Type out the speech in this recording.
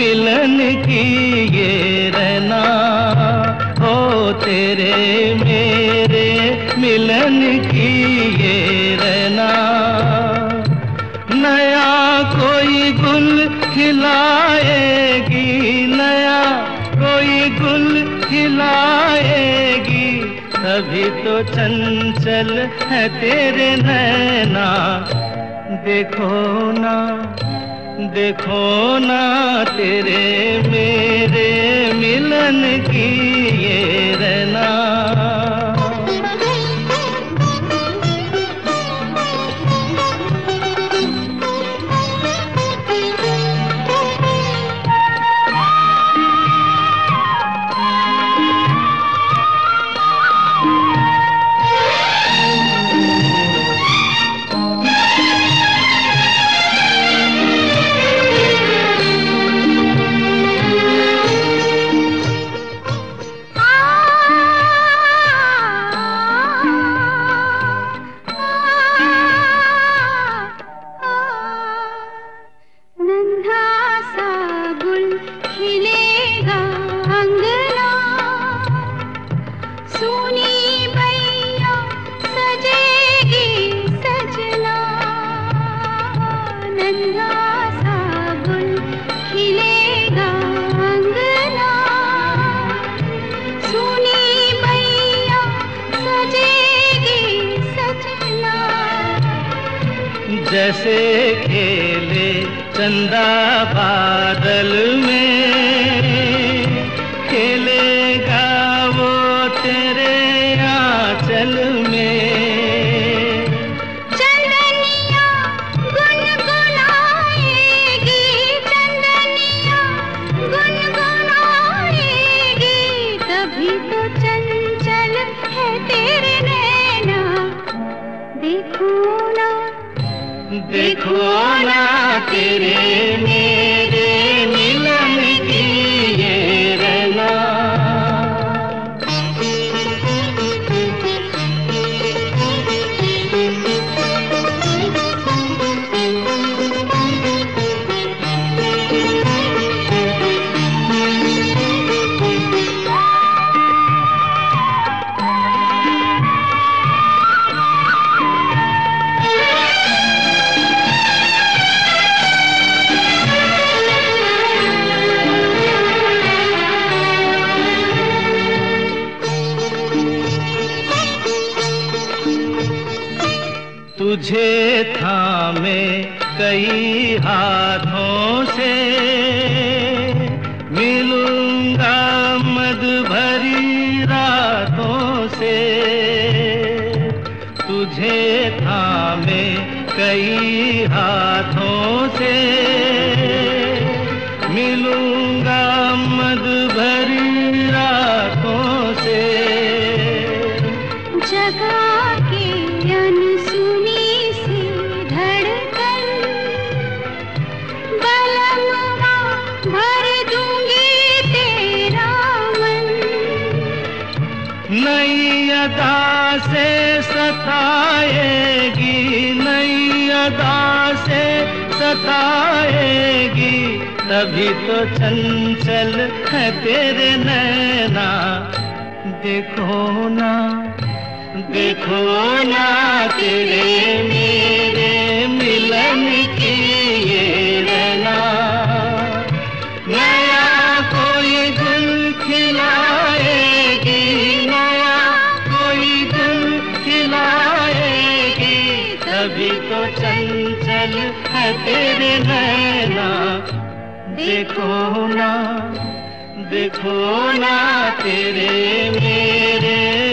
ये रहना हो तेरे मेरे मिलन की ये रहना। नया कोई गुल खिलाएगी, नया कोई गुल खिलाएगी। तभी तो चंचल है तेरे नैना, देखो ना। देखो ना तेरे मेरे मिलन की। जैसे खेले चंदा बादल में। खेलेगा वो तेरे आंचल में। देखो ना तेरे मेरे तुझे थामे कई हाथों से। मिलूँगा मद भरी रातों से। तुझे थामे कई हाथों से। मिलूँगा मद भरी नई अदा से सताएगी नई अदा से सताएगी। तभी तो चंचल है तेरे नैना। देखो ना देखो ना तेरे मेरे मिलन की ये चंचल है तेरे नैना। देखो ना देखो ना तेरे मेरे।